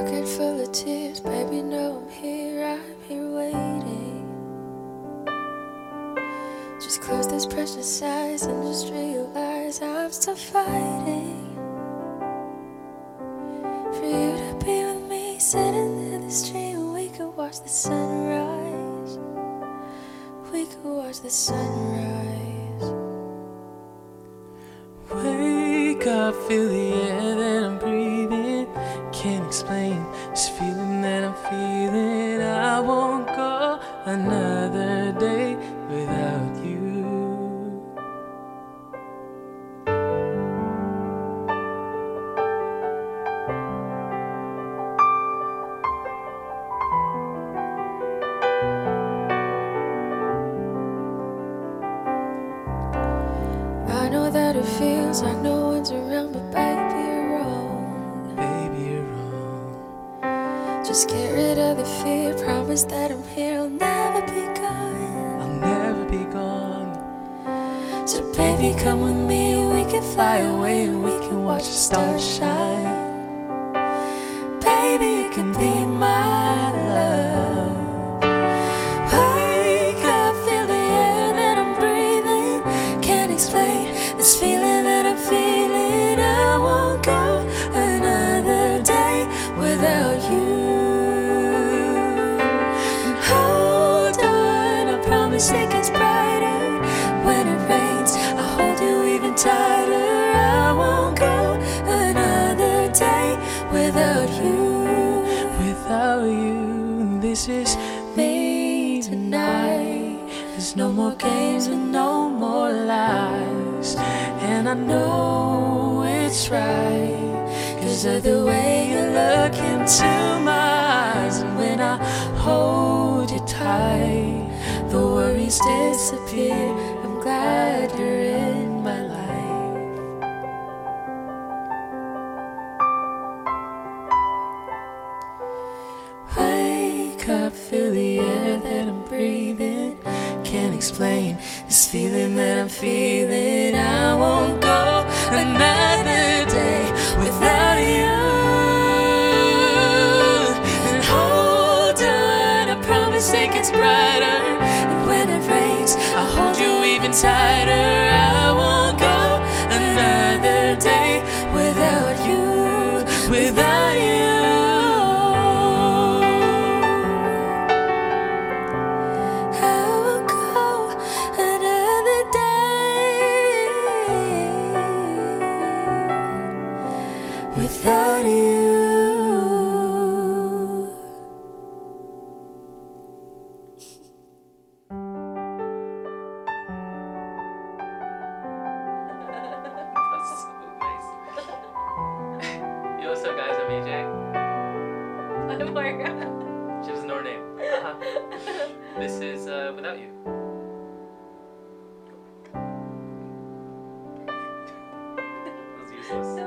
Pocket full of tears, baby, know I'm here, I'm here waiting. Just close those precious eyes and just realize I'm still fighting. For you to be with me, sitting in the street, we could watch the sunrise. We could watch the sunrise. Wake up, feel the air another day without you. I know that it feels like no one's around, but baby, Just get rid of the fear. Promise that I'm here, I'll never be gone. I'll never be gone. So, baby, come with me. We can fly away and we can watch the stars shine. Baby, you can be my love. Wake up, feel the air that I'm breathing. Can't explain this feeling that I'm feeling. I won't go another day without without you. Without you, this is Me tonight. There's no more games and no more lies. and I know it's right. Cause of the way you look into my eyes. And when I hold you tight, the worries disappear. I'm glad you're in this feeling that I'm feeling. I won't go another day without you. And hold on, I promise it gets brighter. And when it rains, I'll hold you even tighter. I won't AJ. I'm Moira. She doesn't know her name. Uh-huh. This is uh, Without You. that was useless.